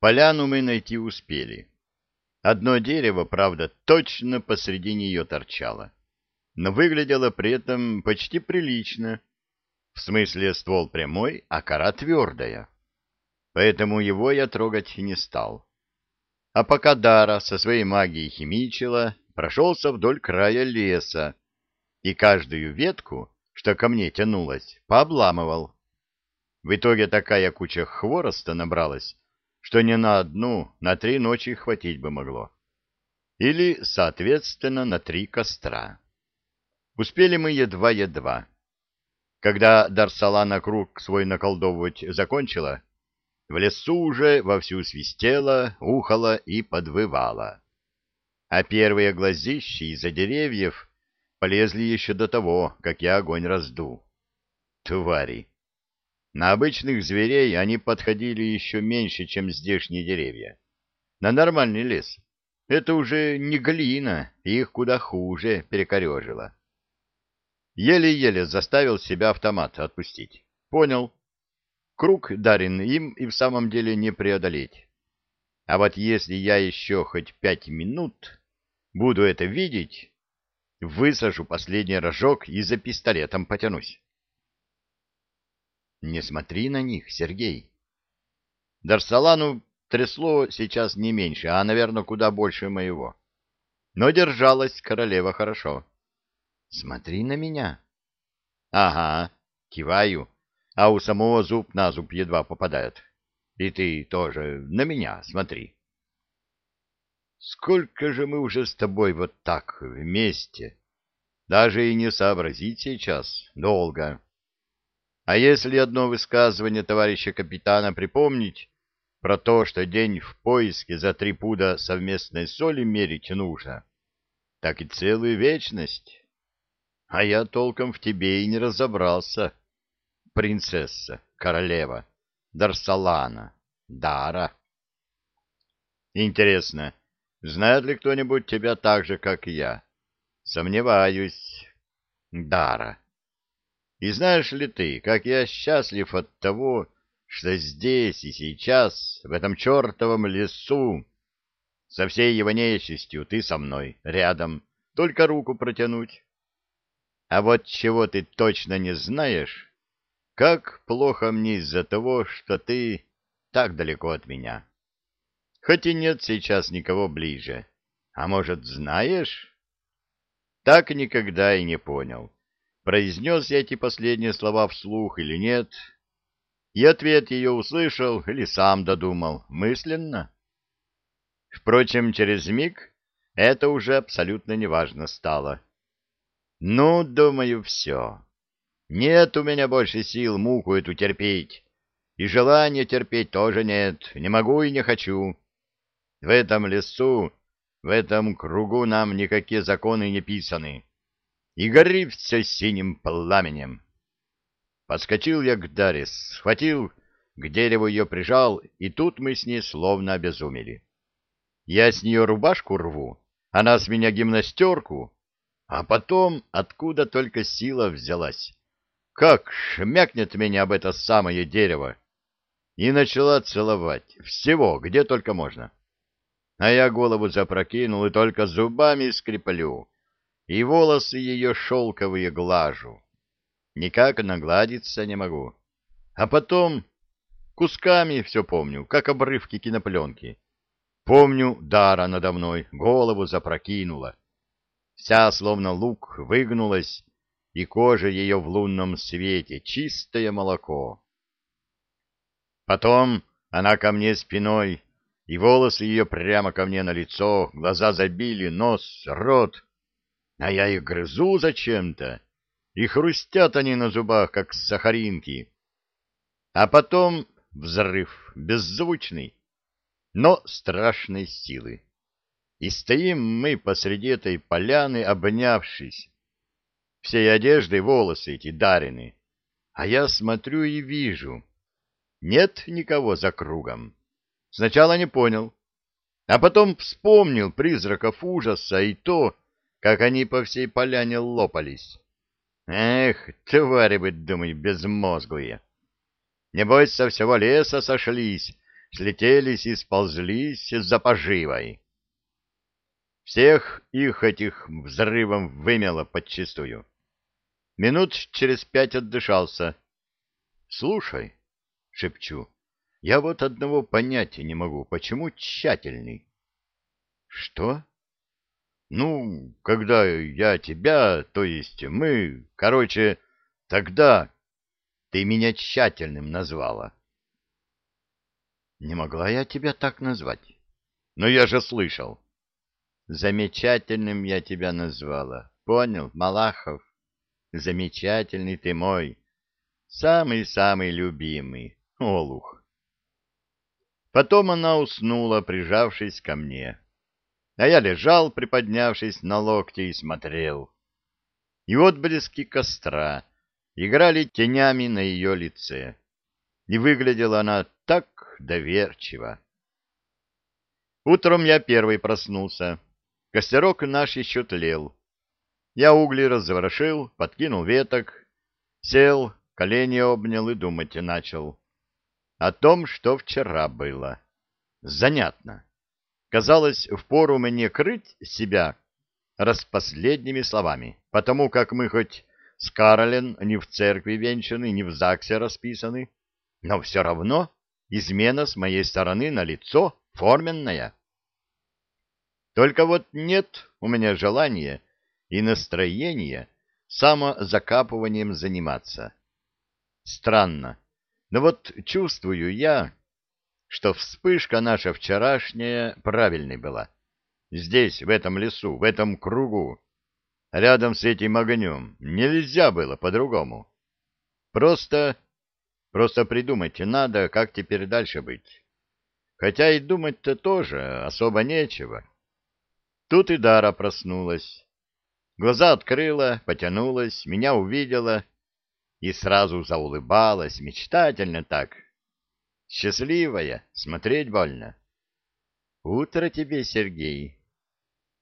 Поляну мы найти успели. Одно дерево, правда, точно посреди нее торчало, но выглядело при этом почти прилично. В смысле, ствол прямой, а кора твердая. Поэтому его я трогать не стал. А пока Дара со своей магией химичила, прошелся вдоль края леса и каждую ветку, что ко мне тянулась, пообламывал. В итоге такая куча хвороста набралась, что не на одну, на три ночи хватить бы могло. Или, соответственно, на три костра. Успели мы едва-едва. Когда Дарсалана круг свой наколдовывать закончила, в лесу уже вовсю свистело, ухало и подвывало. А первые глазищи из-за деревьев полезли еще до того, как я огонь разду. Твари! На обычных зверей они подходили еще меньше, чем здешние деревья. На нормальный лес. Это уже не глина, их куда хуже перекорежило. Еле-еле заставил себя автомат отпустить. Понял. Круг дарен им и в самом деле не преодолеть. А вот если я еще хоть пять минут буду это видеть, высажу последний рожок и за пистолетом потянусь. Не смотри на них, Сергей. Дарсалану трясло сейчас не меньше, а, наверное, куда больше моего. Но держалась королева хорошо. Смотри на меня. Ага, киваю, а у самого зуб на зуб едва попадает. И ты тоже на меня смотри. Сколько же мы уже с тобой вот так вместе? Даже и не сообразить сейчас. Долго. А если одно высказывание товарища капитана припомнить про то, что день в поиске за три пуда совместной соли мерить нужно, так и целую вечность. А я толком в тебе и не разобрался. Принцесса, королева, Дарсалана, Дара. Интересно, знает ли кто-нибудь тебя так же, как я? Сомневаюсь. Дара. И знаешь ли ты, как я счастлив от того, что здесь и сейчас, в этом чертовом лесу, со всей его нечистью ты со мной, рядом, только руку протянуть. А вот чего ты точно не знаешь, как плохо мне из-за того, что ты так далеко от меня. Хоть и нет сейчас никого ближе. А может, знаешь? Так никогда и не понял произнес я эти последние слова вслух или нет, и ответ ее услышал или сам додумал, мысленно. Впрочем, через миг это уже абсолютно неважно стало. Ну, думаю, все. Нет у меня больше сил муку эту терпеть, и желания терпеть тоже нет, не могу и не хочу. В этом лесу, в этом кругу нам никакие законы не писаны и гори все синим пламенем. Подскочил я к Даре, схватил, к дереву ее прижал, и тут мы с ней словно обезумели. Я с нее рубашку рву, она с меня гимнастерку, а потом откуда только сила взялась. Как шмякнет меня об это самое дерево! И начала целовать всего, где только можно. А я голову запрокинул и только зубами скреплю, и волосы ее шелковые глажу. Никак нагладиться не могу. А потом кусками все помню, как обрывки кинопленки. Помню, Дара надо мной голову запрокинула. Вся, словно лук, выгнулась, и кожа ее в лунном свете, чистое молоко. Потом она ко мне спиной, и волосы ее прямо ко мне на лицо, глаза забили, нос, рот — а я их грызу зачем-то, и хрустят они на зубах, как сахаринки. А потом взрыв, беззвучный, но страшной силы. И стоим мы посреди этой поляны, обнявшись. Всей одеждой волосы эти дарены. А я смотрю и вижу. Нет никого за кругом. Сначала не понял, а потом вспомнил призраков ужаса и то, как они по всей поляне лопались. Эх, твари вы, думаю, безмозглые. Небось, со всего леса сошлись, слетелись и сползлись за поживой. Всех их этих взрывом вымело подчистую. Минут через пять отдышался. — Слушай, — шепчу, — я вот одного понятия не могу, почему тщательный. — Что? — Ну, когда я тебя, то есть мы, короче, тогда ты меня тщательным назвала. — Не могла я тебя так назвать. — Но я же слышал. — Замечательным я тебя назвала. Понял, Малахов? Замечательный ты мой. Самый-самый любимый. Олух. Потом она уснула, прижавшись ко мне. А я лежал, приподнявшись на локте, и смотрел. И отблески костра играли тенями на ее лице. И выглядела она так доверчиво. Утром я первый проснулся. Костерок наш еще тлел. Я угли разворошил, подкинул веток, сел, колени обнял и думать начал. О том, что вчера было. Занятно. Казалось, впору мне крыть себя распоследними словами, потому как мы хоть с Каролен не в церкви венчаны, не в ЗАГСе расписаны, но все равно измена с моей стороны на лицо форменная. Только вот нет у меня желания и настроения самозакапыванием заниматься. Странно, но вот чувствую я, что вспышка наша вчерашняя правильной была. Здесь, в этом лесу, в этом кругу, рядом с этим огнем, нельзя было по-другому. Просто, просто придумать надо, как теперь дальше быть. Хотя и думать-то тоже особо нечего. Тут и Дара проснулась. Глаза открыла, потянулась, меня увидела и сразу заулыбалась, мечтательно так. Счастливая, смотреть больно. Утро тебе, Сергей.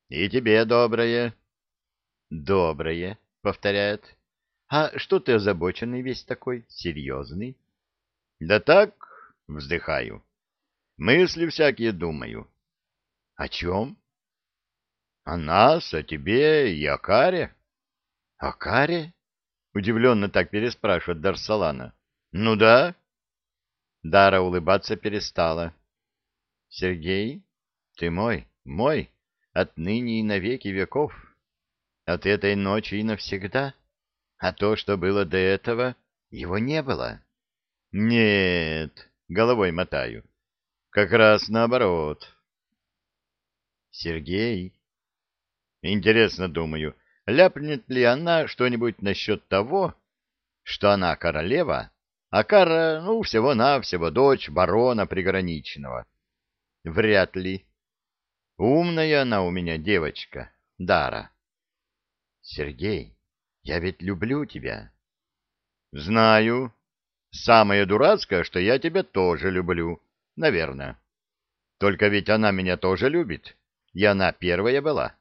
И тебе доброе. Доброе, повторяет. А что ты озабоченный весь такой, серьезный? Да так, вздыхаю. Мысли всякие думаю. О чем? О нас, о тебе и о Каре? О Каре? Удивленно так переспрашивает Дарсалана. Ну да. Дара улыбаться перестала. Сергей, ты мой, мой, отныне и навеки веков. От этой ночи и навсегда. А то, что было до этого, его не было. Нет, головой мотаю. Как раз наоборот. Сергей, Интересно, думаю, ляпнет ли она что-нибудь насчет того, что она королева, а Кара, ну, всего-навсего дочь барона приграничного. Вряд ли. Умная она у меня девочка, Дара. Сергей, я ведь люблю тебя. Знаю. Самое дурацкое, что я тебя тоже люблю, наверное. Только ведь она меня тоже любит, и она первая была.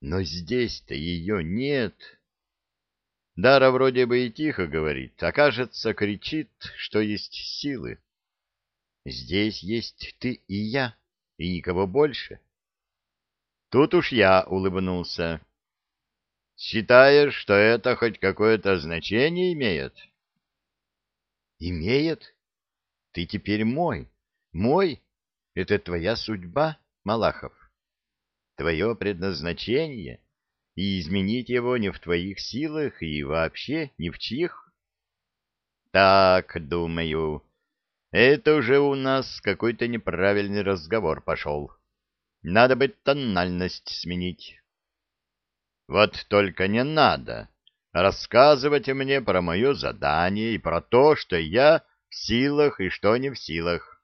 Но здесь-то ее нет. Дара вроде бы и тихо говорит, а кажется, кричит, что есть силы. Здесь есть ты и я, и никого больше. Тут уж я улыбнулся. Считаешь, что это хоть какое-то значение имеет? Имеет? Ты теперь мой. Мой? Это твоя судьба, Малахов твое предназначение, и изменить его не в твоих силах и вообще ни в чьих. Так, думаю, это уже у нас какой-то неправильный разговор пошел. Надо бы тональность сменить. Вот только не надо рассказывать мне про мое задание и про то, что я в силах и что не в силах.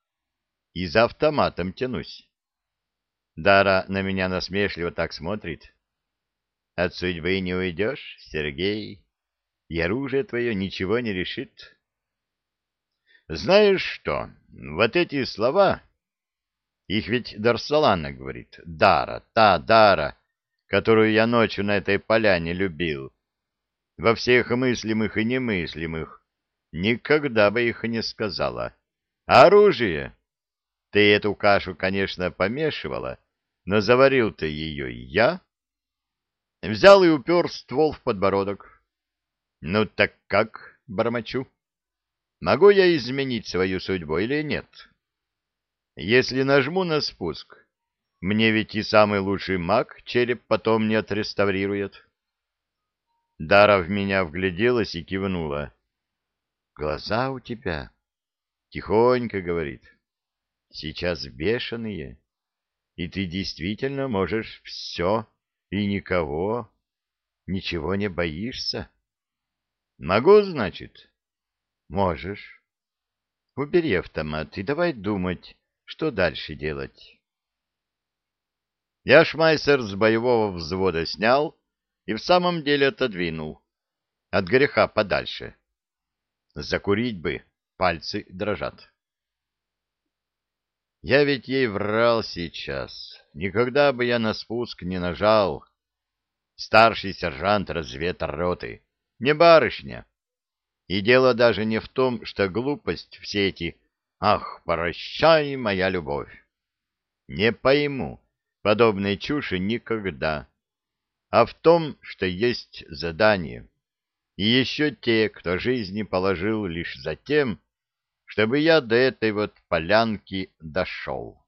И за автоматом тянусь. Дара на меня насмешливо так смотрит. От судьбы не уйдешь, Сергей, и оружие твое ничего не решит. Знаешь что, вот эти слова, их ведь Дарсалана говорит, Дара, та Дара, которую я ночью на этой поляне любил, во всех мыслимых и немыслимых, никогда бы их не сказала. А оружие? Ты эту кашу, конечно, помешивала, но заварил-то ее я. Взял и упер ствол в подбородок. Ну так как, бормочу? Могу я изменить свою судьбу или нет? Если нажму на спуск, мне ведь и самый лучший маг череп потом не отреставрирует. Дара в меня вгляделась и кивнула. Глаза у тебя, тихонько говорит, сейчас бешеные, и ты действительно можешь все и никого, ничего не боишься. Могу, значит? Можешь. Убери автомат и давай думать, что дальше делать. Я шмайсер с боевого взвода снял и в самом деле отодвинул. От греха подальше. Закурить бы, пальцы дрожат. Я ведь ей врал сейчас. Никогда бы я на спуск не нажал. Старший сержант разведроты, не барышня. И дело даже не в том, что глупость все эти «Ах, прощай, моя любовь!» Не пойму подобной чуши никогда, а в том, что есть задание. И еще те, кто жизни положил лишь за тем, чтобы я до этой вот полянки дошел.